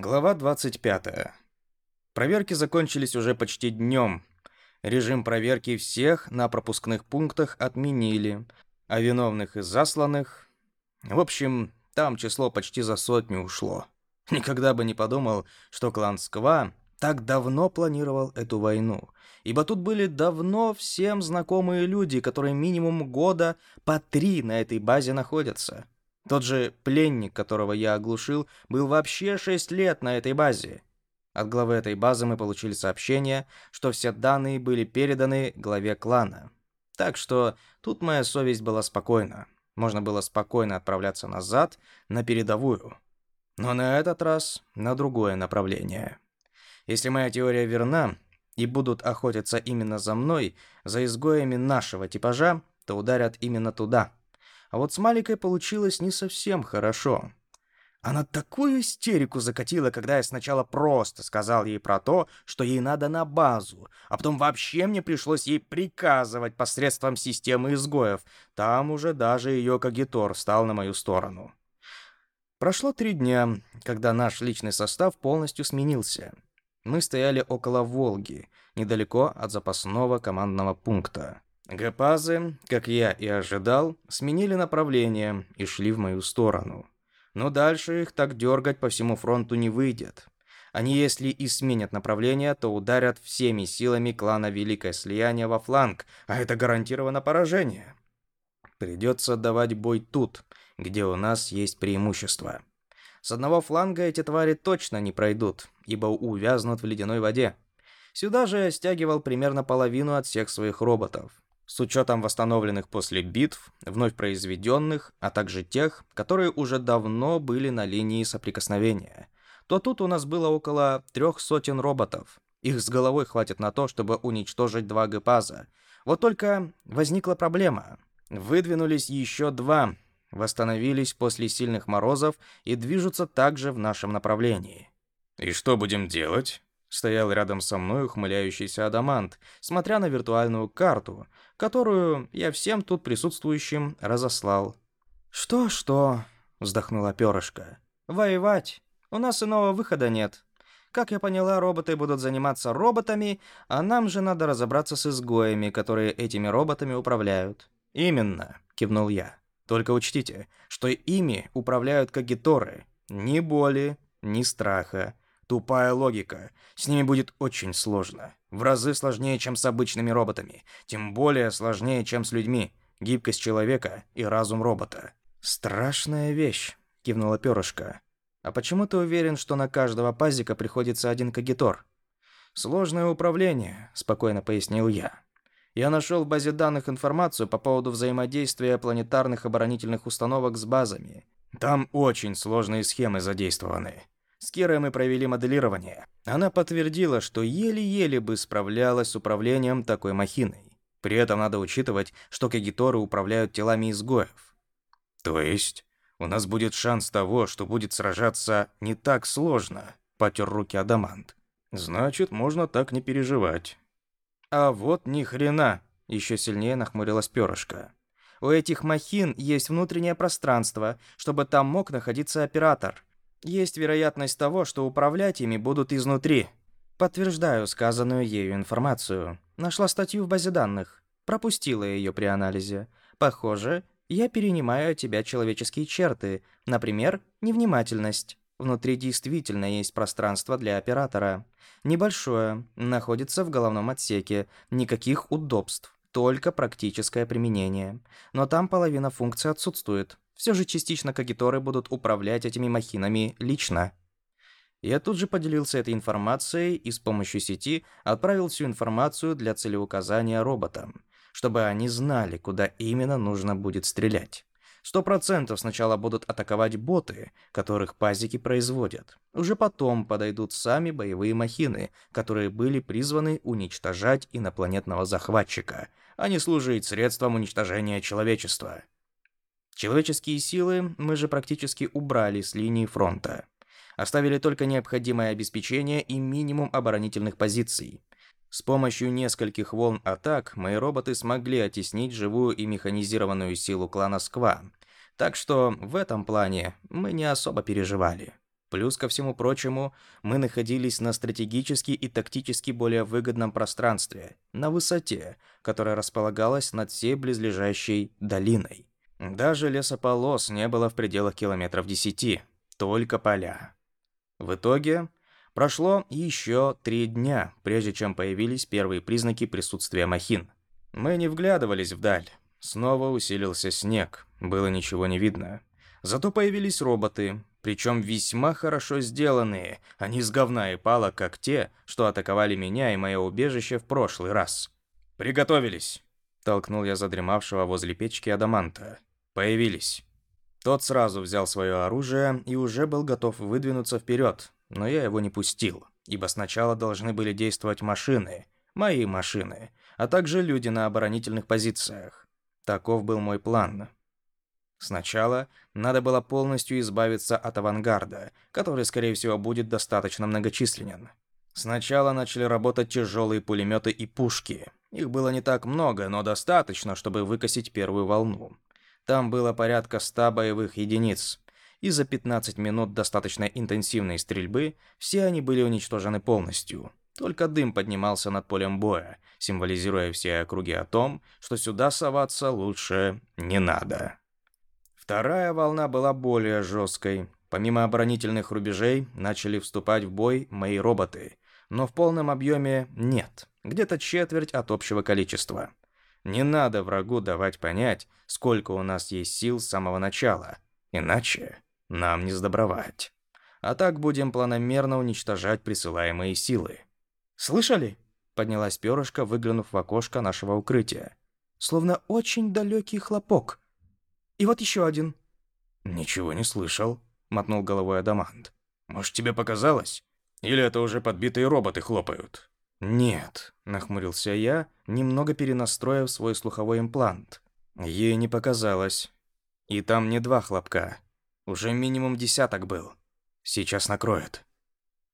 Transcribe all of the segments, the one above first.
Глава 25. Проверки закончились уже почти днем. Режим проверки всех на пропускных пунктах отменили, а виновных и засланных... В общем, там число почти за сотню ушло. Никогда бы не подумал, что клан Сква так давно планировал эту войну, ибо тут были давно всем знакомые люди, которые минимум года по три на этой базе находятся. Тот же пленник, которого я оглушил, был вообще 6 лет на этой базе. От главы этой базы мы получили сообщение, что все данные были переданы главе клана. Так что тут моя совесть была спокойна. Можно было спокойно отправляться назад, на передовую. Но на этот раз на другое направление. Если моя теория верна, и будут охотиться именно за мной, за изгоями нашего типажа, то ударят именно туда – а вот с Маликой получилось не совсем хорошо. Она такую истерику закатила, когда я сначала просто сказал ей про то, что ей надо на базу, а потом вообще мне пришлось ей приказывать посредством системы изгоев. Там уже даже ее Кагитор стал на мою сторону. Прошло три дня, когда наш личный состав полностью сменился. Мы стояли около Волги, недалеко от запасного командного пункта. Гепазы, как я и ожидал, сменили направление и шли в мою сторону. Но дальше их так дергать по всему фронту не выйдет. Они, если и сменят направление, то ударят всеми силами клана Великое Слияние во фланг, а это гарантированно поражение. Придется давать бой тут, где у нас есть преимущество. С одного фланга эти твари точно не пройдут, ибо увязнут в ледяной воде. Сюда же я стягивал примерно половину от всех своих роботов с учетом восстановленных после битв, вновь произведенных, а также тех, которые уже давно были на линии соприкосновения, то тут у нас было около трех сотен роботов. Их с головой хватит на то, чтобы уничтожить два гепаза. Вот только возникла проблема. Выдвинулись еще два, восстановились после сильных морозов и движутся также в нашем направлении. «И что будем делать?» Стоял рядом со мной ухмыляющийся Адамант, смотря на виртуальную карту, которую я всем тут присутствующим разослал. «Что-что?» — вздохнула перышко. «Воевать. У нас иного выхода нет. Как я поняла, роботы будут заниматься роботами, а нам же надо разобраться с изгоями, которые этими роботами управляют». «Именно», — кивнул я. «Только учтите, что ими управляют кагиторы. Ни боли, ни страха. Тупая логика. С ними будет очень сложно. В разы сложнее, чем с обычными роботами. Тем более сложнее, чем с людьми. Гибкость человека и разум робота. «Страшная вещь», — кивнула перышко. «А почему ты уверен, что на каждого пазика приходится один кагитор?» «Сложное управление», — спокойно пояснил я. «Я нашел в базе данных информацию по поводу взаимодействия планетарных оборонительных установок с базами. Там очень сложные схемы задействованы. С Кирой мы провели моделирование. Она подтвердила, что еле-еле бы справлялась с управлением такой махиной. При этом надо учитывать, что кагиторы управляют телами изгоев. То есть, у нас будет шанс того, что будет сражаться не так сложно, потер руки Адамант. Значит, можно так не переживать. А вот ни хрена, еще сильнее нахмурилась перышко. У этих махин есть внутреннее пространство, чтобы там мог находиться оператор. Есть вероятность того, что управлять ими будут изнутри. Подтверждаю сказанную ею информацию. Нашла статью в базе данных. Пропустила ее при анализе. Похоже, я перенимаю от тебя человеческие черты. Например, невнимательность. Внутри действительно есть пространство для оператора. Небольшое, находится в головном отсеке. Никаких удобств, только практическое применение. Но там половина функций отсутствует. Все же частично кагиторы будут управлять этими махинами лично. Я тут же поделился этой информацией и с помощью сети отправил всю информацию для целеуказания роботам, чтобы они знали, куда именно нужно будет стрелять. Сто процентов сначала будут атаковать боты, которых пазики производят. Уже потом подойдут сами боевые махины, которые были призваны уничтожать инопланетного захватчика, а не служить средством уничтожения человечества. Человеческие силы мы же практически убрали с линии фронта. Оставили только необходимое обеспечение и минимум оборонительных позиций. С помощью нескольких волн атак мои роботы смогли оттеснить живую и механизированную силу клана Сква. Так что в этом плане мы не особо переживали. Плюс ко всему прочему, мы находились на стратегически и тактически более выгодном пространстве, на высоте, которая располагалась над всей близлежащей долиной. Даже лесополос не было в пределах километров десяти, только поля. В итоге прошло еще три дня, прежде чем появились первые признаки присутствия махин. Мы не вглядывались вдаль. Снова усилился снег, было ничего не видно. Зато появились роботы, причем весьма хорошо сделанные, а не с говна и палок, как те, что атаковали меня и мое убежище в прошлый раз. «Приготовились!» — толкнул я задремавшего возле печки Адаманта. «Появились!» Тот сразу взял свое оружие и уже был готов выдвинуться вперед, но я его не пустил, ибо сначала должны были действовать машины, мои машины, а также люди на оборонительных позициях. Таков был мой план. Сначала надо было полностью избавиться от авангарда, который, скорее всего, будет достаточно многочисленен. Сначала начали работать тяжелые пулеметы и пушки. Их было не так много, но достаточно, чтобы выкосить первую волну. Там было порядка 100 боевых единиц. И за 15 минут достаточно интенсивной стрельбы все они были уничтожены полностью. Только дым поднимался над полем боя, символизируя все округи о том, что сюда соваться лучше не надо. Вторая волна была более жесткой. Помимо оборонительных рубежей, начали вступать в бой мои роботы. Но в полном объеме нет. Где-то четверть от общего количества. Не надо врагу давать понять, сколько у нас есть сил с самого начала. Иначе нам не сдобровать. А так будем планомерно уничтожать присылаемые силы. «Слышали?» — поднялась перышко, выглянув в окошко нашего укрытия. «Словно очень далекий хлопок». И вот еще один». «Ничего не слышал», — мотнул головой Адамант. «Может, тебе показалось? Или это уже подбитые роботы хлопают?» «Нет», — нахмурился я, немного перенастроив свой слуховой имплант. Ей не показалось. И там не два хлопка. Уже минимум десяток был. Сейчас накроет.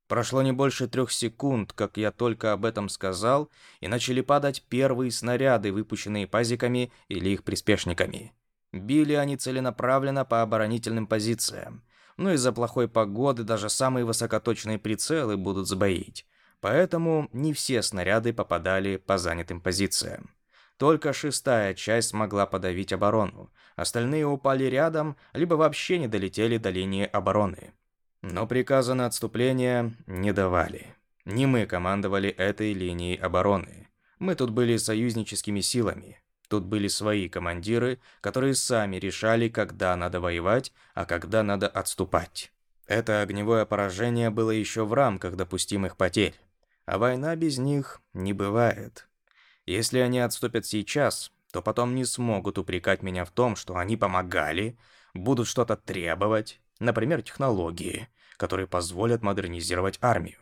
Прошло не больше трех секунд, как я только об этом сказал, и начали падать первые снаряды, выпущенные пазиками или их приспешниками. Били они целенаправленно по оборонительным позициям. Но из-за плохой погоды даже самые высокоточные прицелы будут сбоить. Поэтому не все снаряды попадали по занятым позициям. Только шестая часть смогла подавить оборону. Остальные упали рядом, либо вообще не долетели до линии обороны. Но приказа на отступление не давали. Не мы командовали этой линией обороны. Мы тут были союзническими силами. Тут были свои командиры, которые сами решали, когда надо воевать, а когда надо отступать. Это огневое поражение было еще в рамках допустимых потерь. А война без них не бывает. Если они отступят сейчас, то потом не смогут упрекать меня в том, что они помогали, будут что-то требовать, например, технологии, которые позволят модернизировать армию.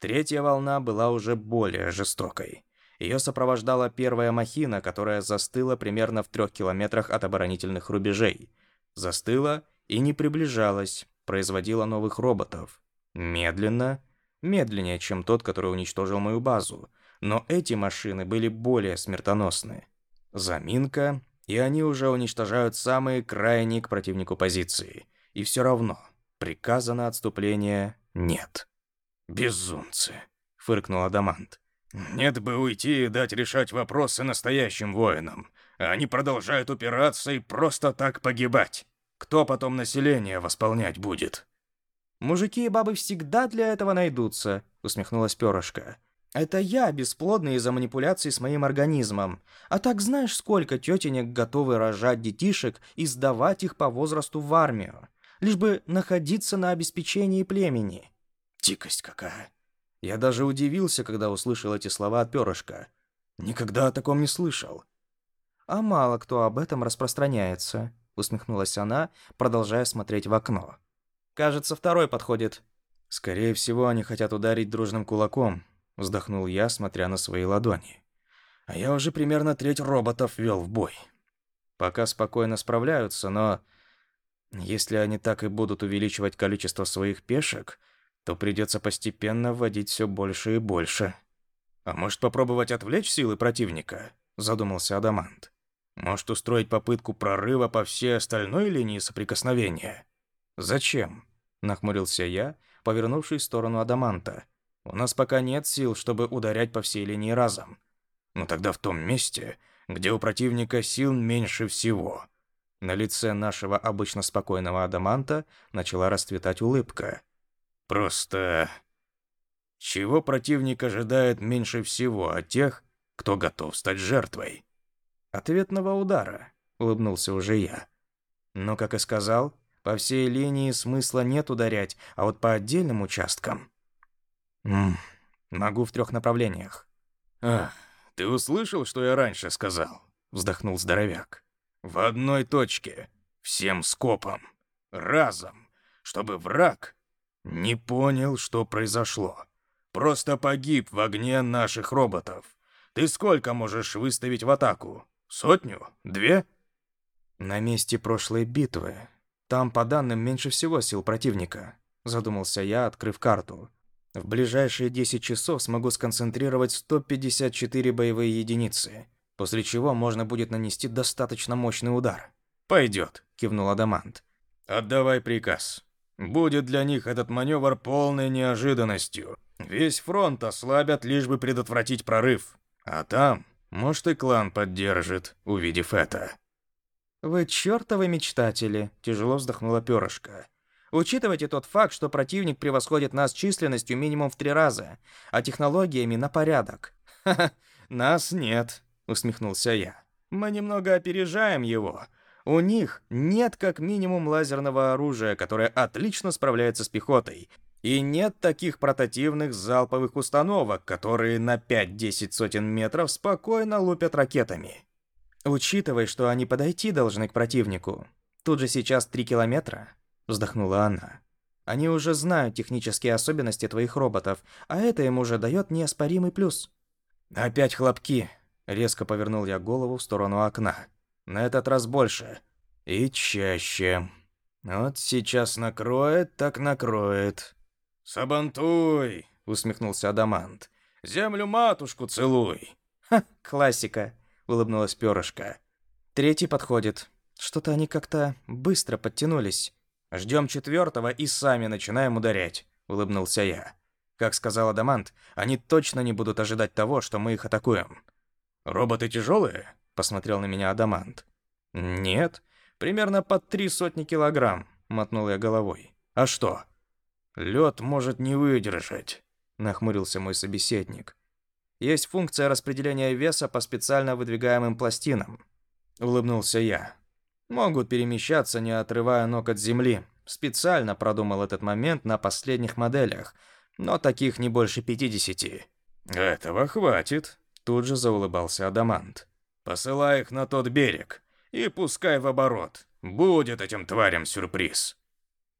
Третья волна была уже более жестокой. Ее сопровождала первая махина, которая застыла примерно в трех километрах от оборонительных рубежей. Застыла и не приближалась, производила новых роботов. Медленно, медленнее, чем тот, который уничтожил мою базу. Но эти машины были более смертоносны. Заминка, и они уже уничтожают самые крайние к противнику позиции. И все равно, приказа на отступление нет. «Безумцы!» — фыркнул Адамант. Нет бы уйти и дать решать вопросы настоящим воинам. Они продолжают упираться и просто так погибать. Кто потом население восполнять будет? «Мужики и бабы всегда для этого найдутся», — усмехнулась перышко. «Это я бесплодный из-за манипуляций с моим организмом. А так знаешь, сколько тетенек готовы рожать детишек и сдавать их по возрасту в армию, лишь бы находиться на обеспечении племени?» «Дикость какая!» Я даже удивился, когда услышал эти слова от перышка. Никогда о таком не слышал. «А мало кто об этом распространяется», — усмехнулась она, продолжая смотреть в окно. «Кажется, второй подходит». «Скорее всего, они хотят ударить дружным кулаком», — вздохнул я, смотря на свои ладони. «А я уже примерно треть роботов вел в бой. Пока спокойно справляются, но если они так и будут увеличивать количество своих пешек, то придется постепенно вводить все больше и больше. А может попробовать отвлечь силы противника? Задумался Адамант. Может устроить попытку прорыва по всей остальной линии соприкосновения? Зачем? — нахмурился я, повернувшись в сторону Адаманта. «У нас пока нет сил, чтобы ударять по всей линии разом». «Ну тогда в том месте, где у противника сил меньше всего». На лице нашего обычно спокойного Адаманта начала расцветать улыбка. «Просто... Чего противник ожидает меньше всего от тех, кто готов стать жертвой?» «Ответного удара», — улыбнулся уже я. «Но, как и сказал, по всей линии смысла нет ударять, а вот по отдельным участкам... М могу в трех направлениях. Ах, ты услышал, что я раньше сказал? Вздохнул здоровяк. В одной точке, всем скопом, разом, чтобы враг не понял, что произошло. Просто погиб в огне наших роботов. Ты сколько можешь выставить в атаку? Сотню? Две? На месте прошлой битвы там, по данным, меньше всего сил противника, задумался я, открыв карту. В ближайшие 10 часов смогу сконцентрировать 154 боевые единицы, после чего можно будет нанести достаточно мощный удар. Пойдет, кивнул Адамант. Отдавай приказ. Будет для них этот маневр полной неожиданностью. Весь фронт ослабят, лишь бы предотвратить прорыв. А там, может, и клан поддержит, увидев это. «Вы чертовы мечтатели», — тяжело вздохнула перышко. «Учитывайте тот факт, что противник превосходит нас численностью минимум в три раза, а технологиями на порядок». «Ха-ха, нас нет», — усмехнулся я. «Мы немного опережаем его. У них нет как минимум лазерного оружия, которое отлично справляется с пехотой, и нет таких портативных залповых установок, которые на 5-10 сотен метров спокойно лупят ракетами. Учитывая, что они подойти должны к противнику. Тут же сейчас три километра, вздохнула она. Они уже знают технические особенности твоих роботов, а это им уже дает неоспоримый плюс. Опять хлопки. Резко повернул я голову в сторону окна. На этот раз больше. И чаще. Вот сейчас накроет, так накроет. «Сабантуй!» — усмехнулся Адамант. «Землю матушку целуй!» «Ха, классика!» Улыбнулась перышко. Третий подходит. Что-то они как-то быстро подтянулись. Ждем четвертого и сами начинаем ударять, улыбнулся я. Как сказал Адамант, они точно не будут ожидать того, что мы их атакуем. Роботы тяжелые? посмотрел на меня Адамант. Нет, примерно под три сотни килограмм, мотнул я головой. А что? Лед может не выдержать, нахмурился мой собеседник. Есть функция распределения веса по специально выдвигаемым пластинам. Улыбнулся я. Могут перемещаться, не отрывая ног от земли. Специально продумал этот момент на последних моделях, но таких не больше 50. Этого хватит, тут же заулыбался Адамант. Посылай их на тот берег и пускай в оборот. Будет этим тварям сюрприз.